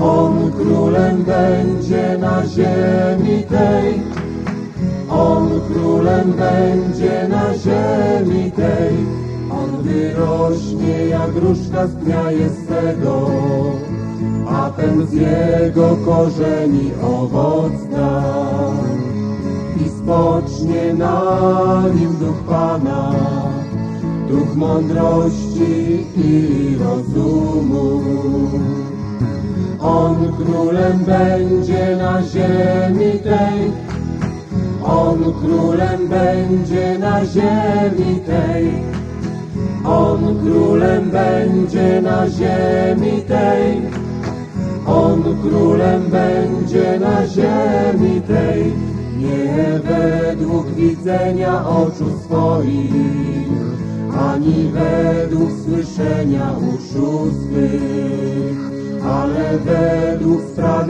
شر لندن شمشے ادش آپ گوشنی اوتنے نی دانا دکھ مند روشی رسو مو جی یہ وید سواری وید روجے سا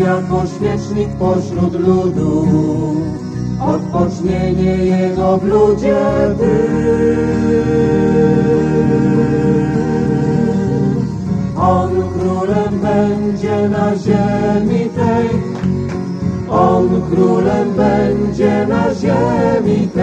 یا شکر لوڈو جگ جی کروڑم جائیں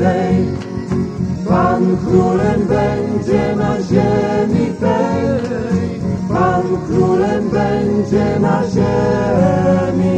ورن چنا شام کورن چنا شرمی